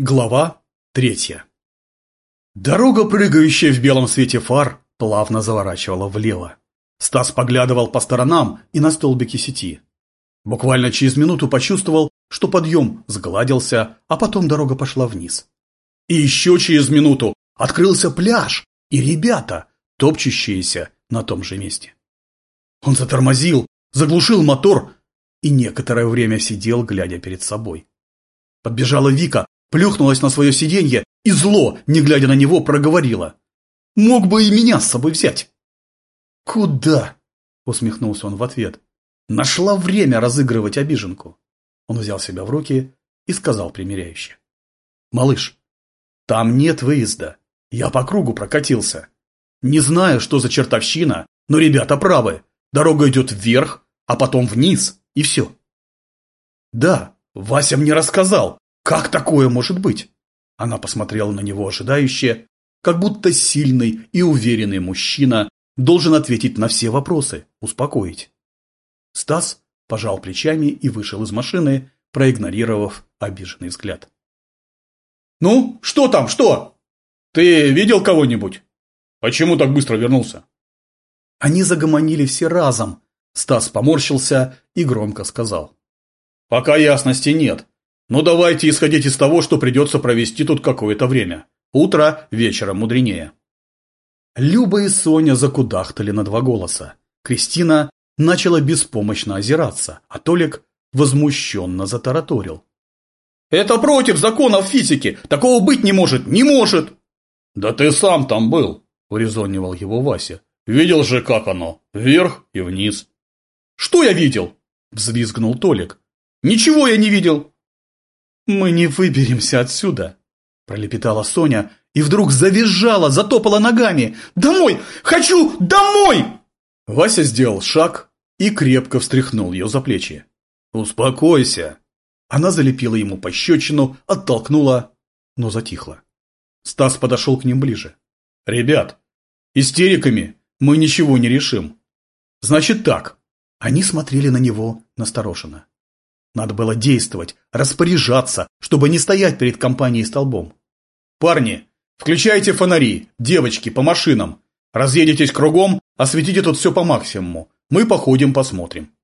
Глава третья Дорога, прыгающая в белом свете фар, плавно заворачивала влево. Стас поглядывал по сторонам и на столбики сети. Буквально через минуту почувствовал, что подъем сгладился, а потом дорога пошла вниз. И еще через минуту открылся пляж и ребята, топчущиеся на том же месте. Он затормозил, заглушил мотор и некоторое время сидел, глядя перед собой. Подбежала Вика, плюхнулась на свое сиденье и зло, не глядя на него, проговорила. «Мог бы и меня с собой взять!» «Куда?» – усмехнулся он в ответ. «Нашла время разыгрывать обиженку!» Он взял себя в руки и сказал примиряюще. «Малыш, там нет выезда. Я по кругу прокатился. Не знаю, что за чертовщина, но ребята правы. Дорога идет вверх, а потом вниз, и все». «Да, Вася мне рассказал, как такое может быть? Она посмотрела на него ожидающе, как будто сильный и уверенный мужчина должен ответить на все вопросы, успокоить. Стас пожал плечами и вышел из машины, проигнорировав обиженный взгляд. «Ну, что там, что? Ты видел кого-нибудь? Почему так быстро вернулся?» Они загомонили все разом. Стас поморщился и громко сказал. «Пока ясности нет. Но давайте исходить из того, что придется провести тут какое-то время. Утро вечером мудренее. Люба и Соня закудахтали на два голоса. Кристина начала беспомощно озираться, а Толик возмущенно затараторил. «Это против законов физики! Такого быть не может! Не может!» «Да ты сам там был!» – урезонивал его Вася. «Видел же, как оно! Вверх и вниз!» «Что я видел?» – взвизгнул Толик. «Ничего я не видел! «Мы не выберемся отсюда», – пролепетала Соня и вдруг завизжала, затопала ногами. «Домой! Хочу домой!» Вася сделал шаг и крепко встряхнул ее за плечи. «Успокойся!» Она залепила ему пощечину, оттолкнула, но затихла. Стас подошел к ним ближе. «Ребят, истериками мы ничего не решим. Значит так». Они смотрели на него настороженно. Надо было действовать, распоряжаться, чтобы не стоять перед компанией столбом. «Парни, включайте фонари, девочки, по машинам. Разъедетесь кругом, осветите тут все по максимуму. Мы походим, посмотрим».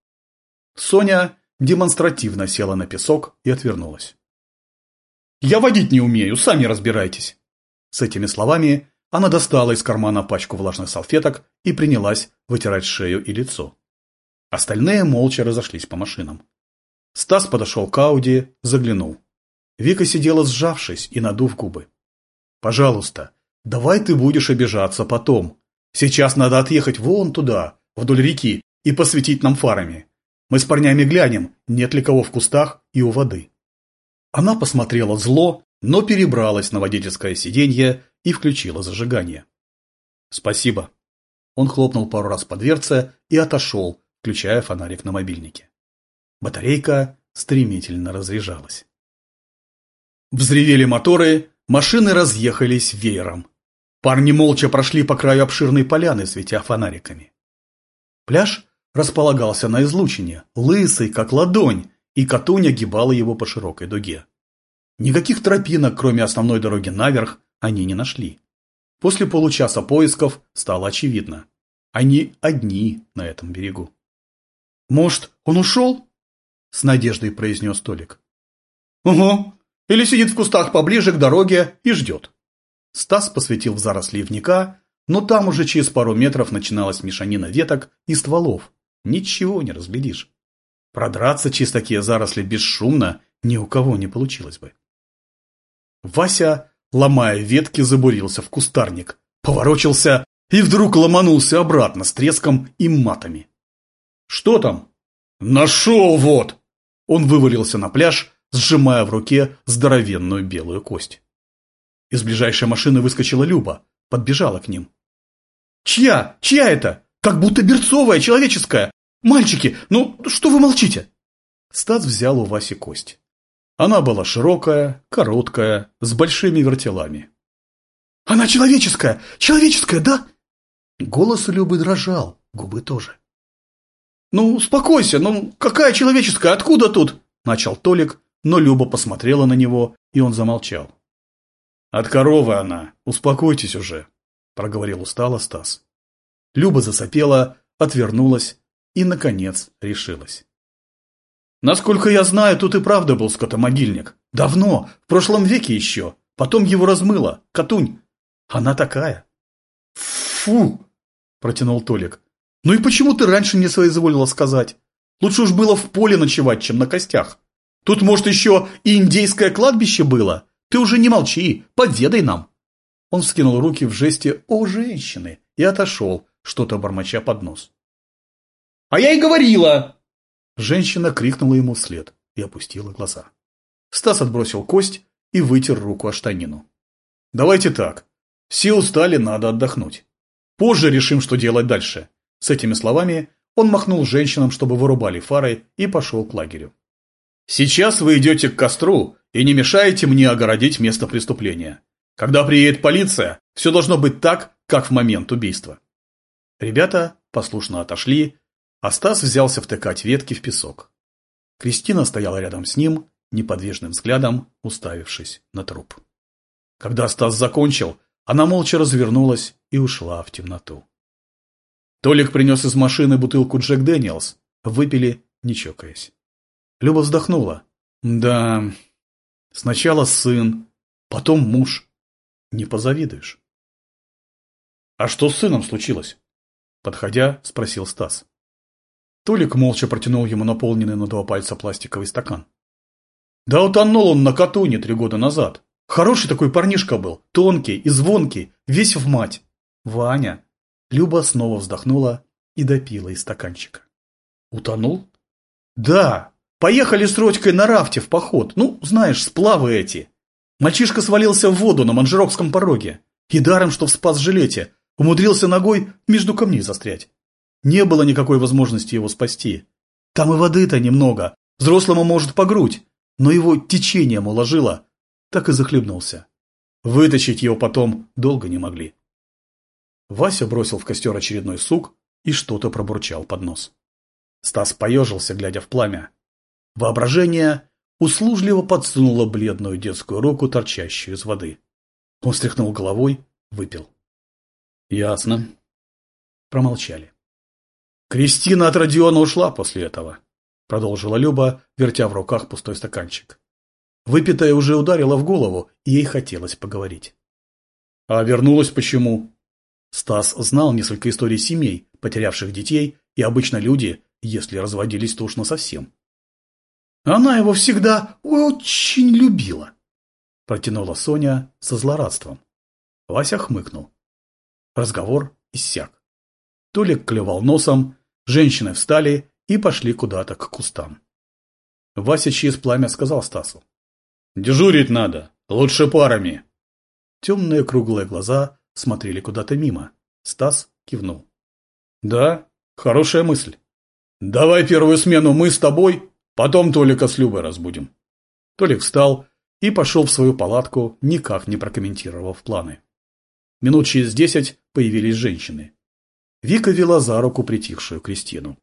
Соня демонстративно села на песок и отвернулась. «Я водить не умею, сами разбирайтесь». С этими словами она достала из кармана пачку влажных салфеток и принялась вытирать шею и лицо. Остальные молча разошлись по машинам. Стас подошел к Ауди, заглянул. Вика сидела сжавшись и надув губы. «Пожалуйста, давай ты будешь обижаться потом. Сейчас надо отъехать вон туда, вдоль реки, и посветить нам фарами. Мы с парнями глянем, нет ли кого в кустах и у воды». Она посмотрела зло, но перебралась на водительское сиденье и включила зажигание. «Спасибо». Он хлопнул пару раз по дверце и отошел, включая фонарик на мобильнике. Батарейка стремительно разряжалась. Взревели моторы, машины разъехались веером. Парни молча прошли по краю обширной поляны, светя фонариками. Пляж располагался на излучине, лысый, как ладонь, и Катунь огибала его по широкой дуге. Никаких тропинок, кроме основной дороги наверх, они не нашли. После получаса поисков стало очевидно. Они одни на этом берегу. «Может, он ушел?» С надеждой произнес Толик. Угу. Или сидит в кустах поближе к дороге и ждет. Стас посветил в заросли ивника, но там уже через пару метров начиналась мешанина веток и стволов. Ничего не разглядишь. Продраться через такие заросли бесшумно ни у кого не получилось бы. Вася, ломая ветки, забурился в кустарник, поворочился и вдруг ломанулся обратно с треском и матами. «Что там?» «Нашел вот!» Он вывалился на пляж, сжимая в руке здоровенную белую кость. Из ближайшей машины выскочила Люба, подбежала к ним. «Чья? Чья это? Как будто берцовая, человеческая! Мальчики, ну что вы молчите?» Стас взял у Васи кость. Она была широкая, короткая, с большими вертелами. «Она человеческая! Человеческая, да?» Голос Любы дрожал, губы тоже. «Ну, успокойся, ну какая человеческая, откуда тут?» Начал Толик, но Люба посмотрела на него и он замолчал. «От коровы она, успокойтесь уже», – проговорил устало Стас. Люба засопела, отвернулась и, наконец, решилась. «Насколько я знаю, тут и правда был скотомогильник. Давно, в прошлом веке еще. Потом его размыло. Катунь. Она такая». «Фу!» – протянул Толик. «Ну и почему ты раньше не соизволила сказать? Лучше уж было в поле ночевать, чем на костях. Тут, может, еще и индейское кладбище было? Ты уже не молчи, поведай нам!» Он вскинул руки в жесте «О, женщины!» и отошел, что-то бормоча под нос. «А я и говорила!» Женщина крикнула ему вслед и опустила глаза. Стас отбросил кость и вытер руку о штанину. «Давайте так. Все устали, надо отдохнуть. Позже решим, что делать дальше». С этими словами он махнул женщинам, чтобы вырубали фары, и пошел к лагерю. «Сейчас вы идете к костру и не мешаете мне огородить место преступления. Когда приедет полиция, все должно быть так, как в момент убийства». Ребята послушно отошли, а Стас взялся втыкать ветки в песок. Кристина стояла рядом с ним, неподвижным взглядом уставившись на труп. Когда Стас закончил, она молча развернулась и ушла в темноту. Толик принес из машины бутылку Джек Дэниелс. Выпили, не чокаясь. Люба вздохнула. Да, сначала сын, потом муж. Не позавидуешь. А что с сыном случилось? Подходя, спросил Стас. Толик молча протянул ему наполненный на два пальца пластиковый стакан. Да утонул он на Катуне три года назад. Хороший такой парнишка был, тонкий и звонкий, весь в мать. Ваня, Люба снова вздохнула и допила из стаканчика. Утонул? Да, поехали с Родькой на рафте в поход. Ну, знаешь, сплавы эти. Мальчишка свалился в воду на Манжерокском пороге. И даром, что в спас-жилете, умудрился ногой между камней застрять. Не было никакой возможности его спасти. Там и воды-то немного, взрослому может по грудь, но его течением уложило, так и захлебнулся. Вытащить его потом долго не могли. Вася бросил в костер очередной сук и что-то пробурчал под нос. Стас поежился, глядя в пламя. Воображение услужливо подсунуло бледную детскую руку, торчащую из воды. Он стряхнул головой, выпил. «Ясно». Промолчали. «Кристина от Родиона ушла после этого», — продолжила Люба, вертя в руках пустой стаканчик. Выпитая уже ударила в голову, и ей хотелось поговорить. «А вернулась почему?» Стас знал несколько историй семей, потерявших детей, и обычно люди, если разводились, то уж насовсем. «Она его всегда очень любила», – протянула Соня со злорадством. Вася хмыкнул. Разговор иссяк. Толик клевал носом, женщины встали и пошли куда-то к кустам. Вася через пламя сказал Стасу. «Дежурить надо, лучше парами». Темные круглые глаза смотрели куда-то мимо. Стас кивнул. «Да, хорошая мысль. Давай первую смену мы с тобой, потом Толика с Любой разбудим». Толик встал и пошел в свою палатку, никак не прокомментировав планы. Минут через десять появились женщины. Вика вела за руку притихшую Кристину.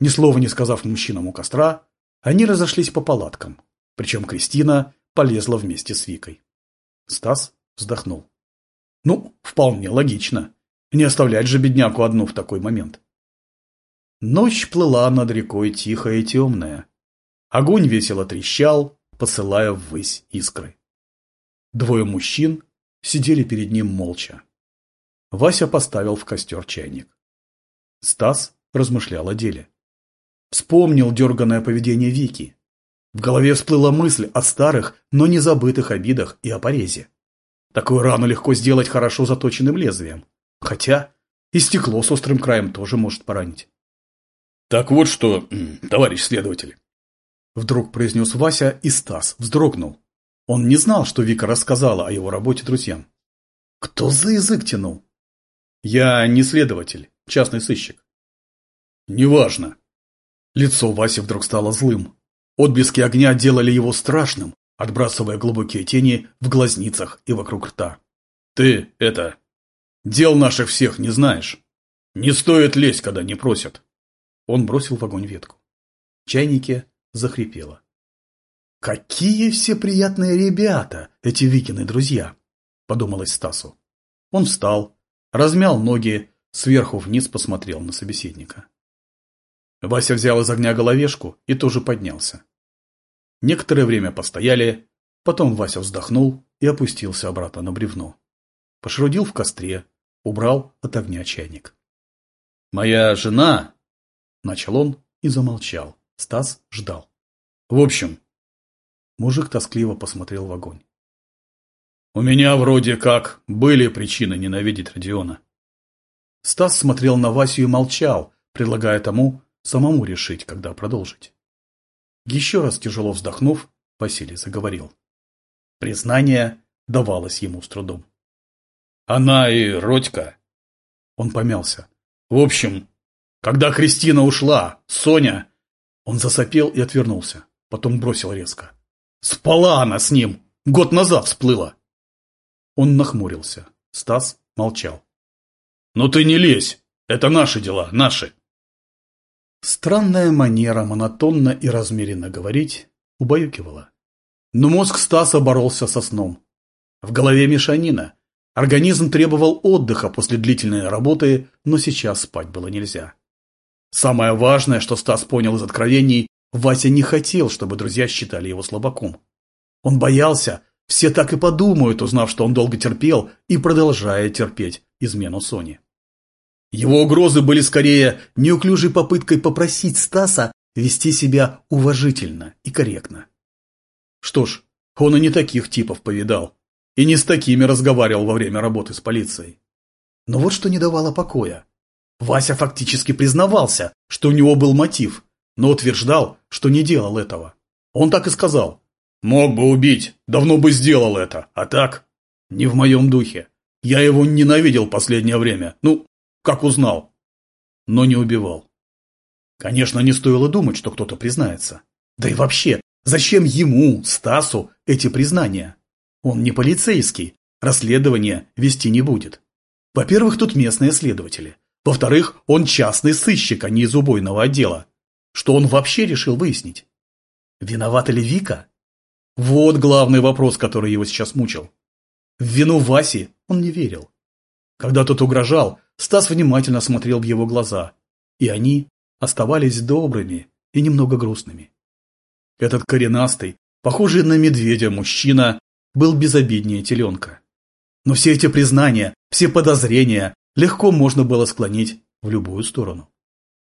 Ни слова не сказав мужчинам у костра, они разошлись по палаткам, причем Кристина полезла вместе с Викой. Стас вздохнул. Ну, вполне логично. Не оставлять же бедняку одну в такой момент. Ночь плыла над рекой тихая и темная. Огонь весело трещал, посылая ввысь искры. Двое мужчин сидели перед ним молча. Вася поставил в костер чайник. Стас размышлял о деле. Вспомнил дерганное поведение Вики. В голове всплыла мысль о старых, но не забытых обидах и о порезе. Такую рану легко сделать хорошо заточенным лезвием. Хотя и стекло с острым краем тоже может поранить. «Так вот что, товарищ следователь!» Вдруг произнес Вася, и Стас вздрогнул. Он не знал, что Вика рассказала о его работе друзьям. «Кто за язык тянул?» «Я не следователь, частный сыщик». «Неважно». Лицо Васи вдруг стало злым. Отблески огня делали его страшным, отбрасывая глубокие тени в глазницах и вокруг рта. «Ты, это, дел наших всех не знаешь. Не стоит лезть, когда не просят». Он бросил в огонь ветку. В чайнике захрипело. «Какие все приятные ребята, эти Викины друзья!» – подумалось Стасу. Он встал, размял ноги, сверху вниз посмотрел на собеседника. Вася взял из огня головешку и тоже поднялся. Некоторое время постояли, потом Вася вздохнул и опустился обратно на бревно. Пошрудил в костре, убрал от огня чайник. «Моя жена...» – начал он и замолчал. Стас ждал. «В общем, Мужик тоскливо посмотрел в огонь. «У меня вроде как были причины ненавидеть Родиона». Стас смотрел на Васю и молчал, предлагая тому самому решить, когда продолжить. Еще раз тяжело вздохнув, Василий заговорил. Признание давалось ему с трудом. «Она и Родька...» Он помялся. «В общем, когда Кристина ушла, Соня...» Он засопел и отвернулся, потом бросил резко. Спала она с ним. Год назад всплыла. Он нахмурился. Стас молчал. «Ну ты не лезь. Это наши дела, наши». Странная манера монотонно и размеренно говорить убаюкивала. Но мозг Стаса боролся со сном. В голове мешанина. Организм требовал отдыха после длительной работы, но сейчас спать было нельзя. Самое важное, что Стас понял из откровений, Вася не хотел, чтобы друзья считали его слабаком. Он боялся, все так и подумают, узнав, что он долго терпел и продолжает терпеть измену Сони. Его угрозы были скорее неуклюжей попыткой попросить Стаса вести себя уважительно и корректно. Что ж, он и не таких типов повидал, и не с такими разговаривал во время работы с полицией. Но вот что не давало покоя. Вася фактически признавался, что у него был мотив, но утверждал, что не делал этого. Он так и сказал. «Мог бы убить, давно бы сделал это, а так? Не в моем духе. Я его ненавидел последнее время, ну, как узнал. Но не убивал. Конечно, не стоило думать, что кто-то признается. Да и вообще, зачем ему, Стасу, эти признания? Он не полицейский, расследование вести не будет. Во-первых, тут местные следователи. Во-вторых, он частный сыщик, а не из убойного отдела. Что он вообще решил выяснить? Виновата ли Вика? Вот главный вопрос, который его сейчас мучил. В вину Васи он не верил. Когда тот угрожал, Стас внимательно смотрел в его глаза, и они оставались добрыми и немного грустными. Этот коренастый, похожий на медведя мужчина, был безобиднее теленка. Но все эти признания, все подозрения легко можно было склонить в любую сторону.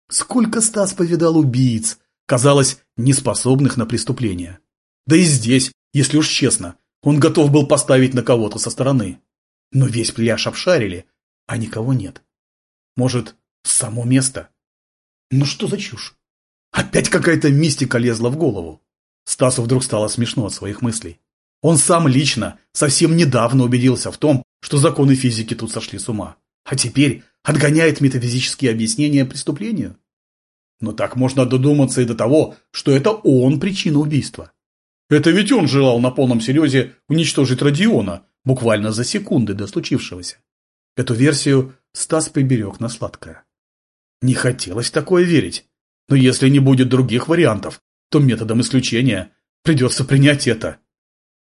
Сколько Стас повидал убийц, казалось, неспособных на преступление. Да и здесь, если уж честно, он готов был поставить на кого-то со стороны. Но весь пляж обшарили, а никого нет. Может, само место? Ну что за чушь? Опять какая-то мистика лезла в голову. Стасу вдруг стало смешно от своих мыслей. Он сам лично совсем недавно убедился в том, что законы физики тут сошли с ума. А теперь отгоняет метафизические объяснения преступлению? Но так можно додуматься и до того, что это он причина убийства. Это ведь он желал на полном серьезе уничтожить Родиона, буквально за секунды до случившегося. Эту версию Стас приберег на сладкое. Не хотелось такое верить, но если не будет других вариантов, то методом исключения придется принять это.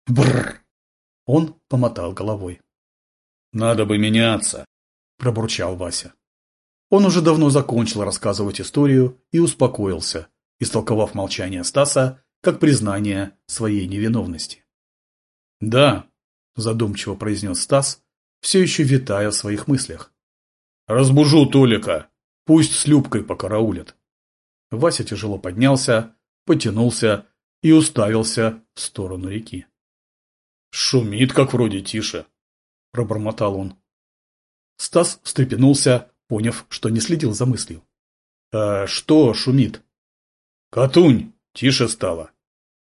Бррр. Он помотал головой. Надо бы меняться, – пробурчал Вася. Он уже давно закончил рассказывать историю и успокоился, истолковав молчание Стаса как признание своей невиновности. «Да», – задумчиво произнес Стас, все еще витая в своих мыслях. «Разбужу Толика, пусть с Любкой покараулят». Вася тяжело поднялся, потянулся и уставился в сторону реки. «Шумит, как вроде тише», – пробормотал он. Стас встрепенулся, поняв, что не следил за мыслью. «А что шумит?» «Катунь! Тише стало!»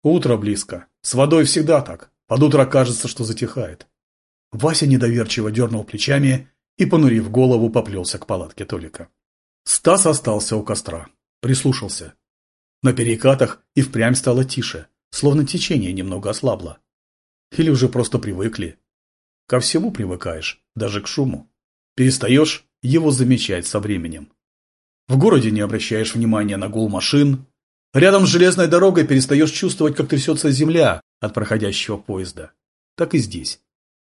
«Утро близко. С водой всегда так. Под утро кажется, что затихает». Вася недоверчиво дернул плечами и, понурив голову, поплелся к палатке Толика. Стас остался у костра. Прислушался. На перекатах и впрямь стало тише, словно течение немного ослабло. Или уже просто привыкли. Ко всему привыкаешь, даже к шуму. Перестаешь его замечать со временем. В городе не обращаешь внимания на гул машин, Рядом с железной дорогой перестаешь чувствовать, как трясется земля от проходящего поезда. Так и здесь.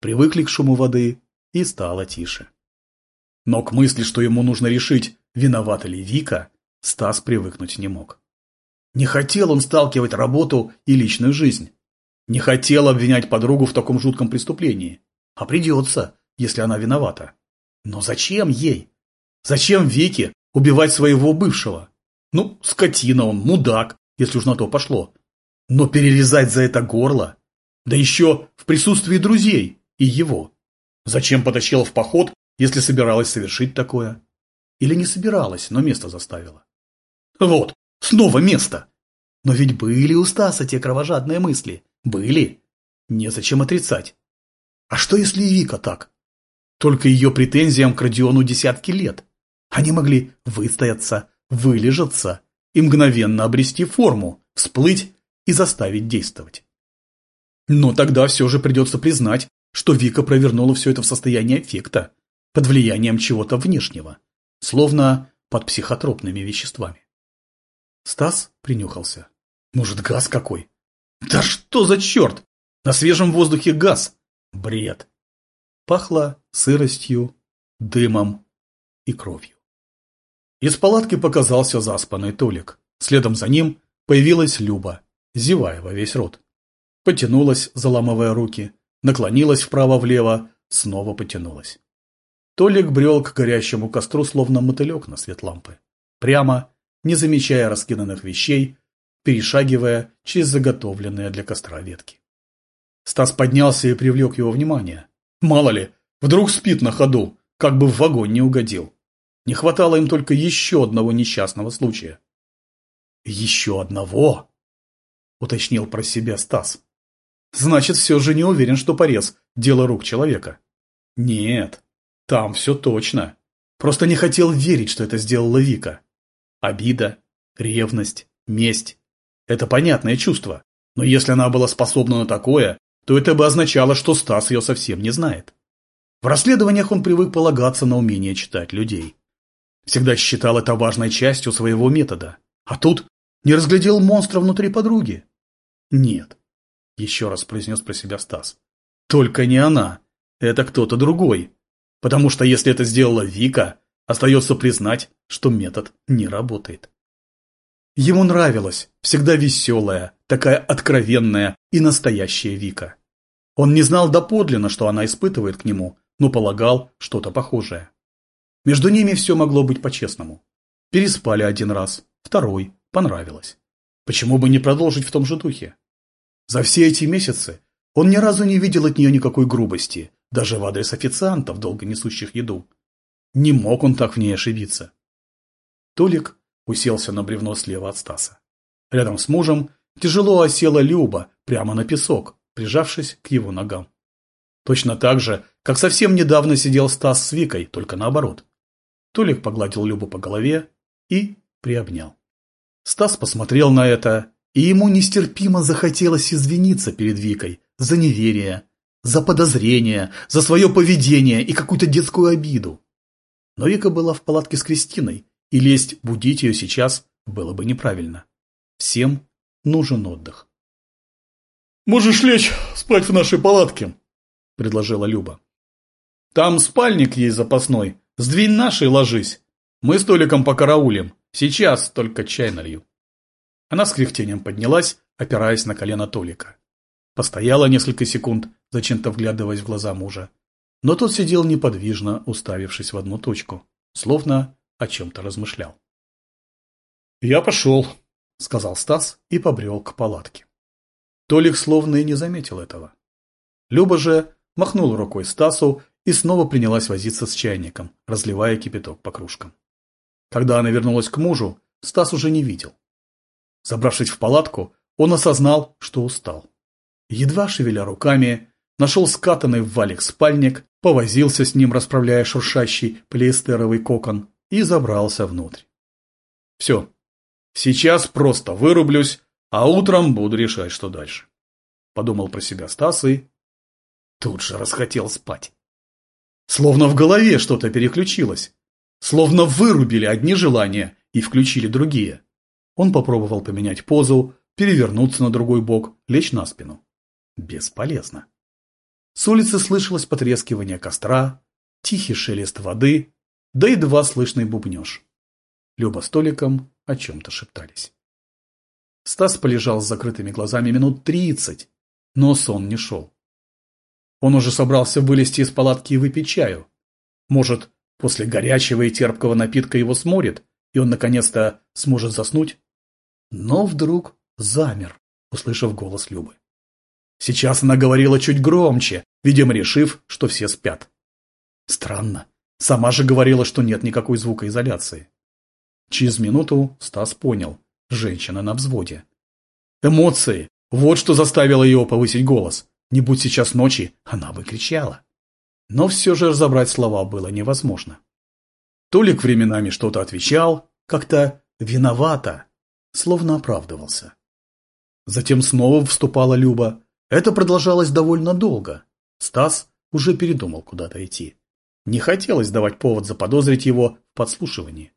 Привыкли к шуму воды, и стало тише. Но к мысли, что ему нужно решить, виновата ли Вика, Стас привыкнуть не мог. Не хотел он сталкивать работу и личную жизнь. Не хотел обвинять подругу в таком жутком преступлении. А придется, если она виновата. Но зачем ей? Зачем Вике убивать своего бывшего? Ну, скотина он, мудак, если уж на то пошло. Но перерезать за это горло? Да еще в присутствии друзей и его. Зачем потащила в поход, если собиралась совершить такое? Или не собиралась, но место заставила? Вот, снова место! Но ведь были у Стаса те кровожадные мысли. Были. Незачем отрицать. А что если и Вика так? Только ее претензиям к Родиону десятки лет. Они могли выстояться, вылежаться и мгновенно обрести форму, всплыть и заставить действовать. Но тогда все же придется признать, что Вика провернула все это в состоянии эффекта, под влиянием чего-то внешнего, словно под психотропными веществами. Стас принюхался. Может, газ какой? Да что за черт? На свежем воздухе газ. Бред. Пахло сыростью, дымом и кровью. Из палатки показался заспанный Толик. Следом за ним появилась Люба, зевая во весь рот. Потянулась, заламывая руки, наклонилась вправо-влево, снова потянулась. Толик брел к горящему костру, словно мотылек на свет лампы. Прямо, не замечая раскиданных вещей, перешагивая через заготовленные для костра ветки. Стас поднялся и привлек его внимание. Мало ли, вдруг спит на ходу, как бы в вагон не угодил. Не хватало им только еще одного несчастного случая. «Еще одного?» – уточнил про себя Стас. «Значит, все же не уверен, что порез – дело рук человека». «Нет, там все точно. Просто не хотел верить, что это сделала Вика. Обида, ревность, месть – это понятное чувство. Но если она была способна на такое, то это бы означало, что Стас ее совсем не знает. В расследованиях он привык полагаться на умение читать людей. Всегда считал это важной частью своего метода. А тут не разглядел монстра внутри подруги. Нет, еще раз произнес про себя Стас. Только не она. Это кто-то другой. Потому что если это сделала Вика, остается признать, что метод не работает. Ему нравилась всегда веселая, такая откровенная и настоящая Вика. Он не знал доподлинно, что она испытывает к нему, но полагал что-то похожее. Между ними все могло быть по-честному. Переспали один раз, второй, понравилось. Почему бы не продолжить в том же духе? За все эти месяцы он ни разу не видел от нее никакой грубости, даже в адрес официантов, долго несущих еду. Не мог он так в ней ошибиться. Толик уселся на бревно слева от Стаса. Рядом с мужем тяжело осела Люба прямо на песок, прижавшись к его ногам. Точно так же, как совсем недавно сидел Стас с Викой, только наоборот. Толик погладил Любу по голове и приобнял. Стас посмотрел на это, и ему нестерпимо захотелось извиниться перед Викой за неверие, за подозрение, за свое поведение и какую-то детскую обиду. Но Вика была в палатке с Кристиной, и лезть будить ее сейчас было бы неправильно. Всем нужен отдых. «Можешь лечь спать в нашей палатке», – предложила Люба. «Там спальник есть запасной, Сдвинь наши ложись. Мы с Толиком покараулим. Сейчас только чай налью. Она с кряхтением поднялась, опираясь на колено Толика. Постояла несколько секунд, зачем-то вглядываясь в глаза мужа. Но тот сидел неподвижно, уставившись в одну точку, словно о чем-то размышлял. «Я пошел», — сказал Стас и побрел к палатке. Толик словно и не заметил этого. Люба же махнул рукой Стасу и снова принялась возиться с чайником, разливая кипяток по кружкам. Когда она вернулась к мужу, Стас уже не видел. Забравшись в палатку, он осознал, что устал. Едва шевеля руками, нашел скатанный в валик спальник, повозился с ним, расправляя шуршащий полиэстеровый кокон, и забрался внутрь. Все. Сейчас просто вырублюсь, а утром буду решать, что дальше. Подумал про себя Стас и... Тут же расхотел спать. Словно в голове что-то переключилось. Словно вырубили одни желания и включили другие. Он попробовал поменять позу, перевернуться на другой бок, лечь на спину. Бесполезно. С улицы слышалось потрескивание костра, тихий шелест воды, да едва слышный бубнеж. Люба с Толиком о чем-то шептались. Стас полежал с закрытыми глазами минут тридцать, но сон не шел. Он уже собрался вылезти из палатки и выпить чаю. Может, после горячего и терпкого напитка его сморит, и он наконец-то сможет заснуть? Но вдруг замер, услышав голос Любы. Сейчас она говорила чуть громче, видимо, решив, что все спят. Странно. Сама же говорила, что нет никакой звукоизоляции. Через минуту Стас понял. Женщина на взводе. Эмоции. Вот что заставило его повысить голос. Не будь сейчас ночи, она бы кричала. Но все же разобрать слова было невозможно. Толик временами что-то отвечал, как-то виновато, словно оправдывался. Затем снова вступала Люба. Это продолжалось довольно долго. Стас уже передумал куда-то идти. Не хотелось давать повод заподозрить его в подслушивании.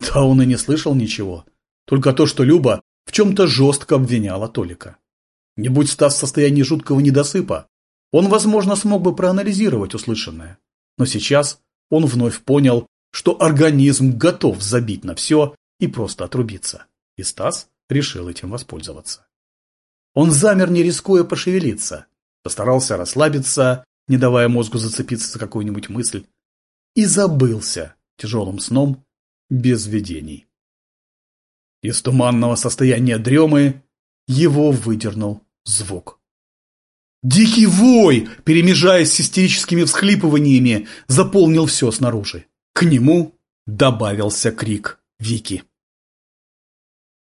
Да он и не слышал ничего. Только то, что Люба в чем-то жестко обвиняла Толика. Не будь Стас в состоянии жуткого недосыпа, он, возможно, смог бы проанализировать услышанное. Но сейчас он вновь понял, что организм готов забить на все и просто отрубиться. И Стас решил этим воспользоваться. Он замер, не рискуя пошевелиться, постарался расслабиться, не давая мозгу зацепиться за какую-нибудь мысль, и забылся тяжелым сном без видений. Из туманного состояния дремы его выдернул звук. Дикий вой, перемежаясь с истерическими всхлипываниями, заполнил все снаружи. К нему добавился крик Вики.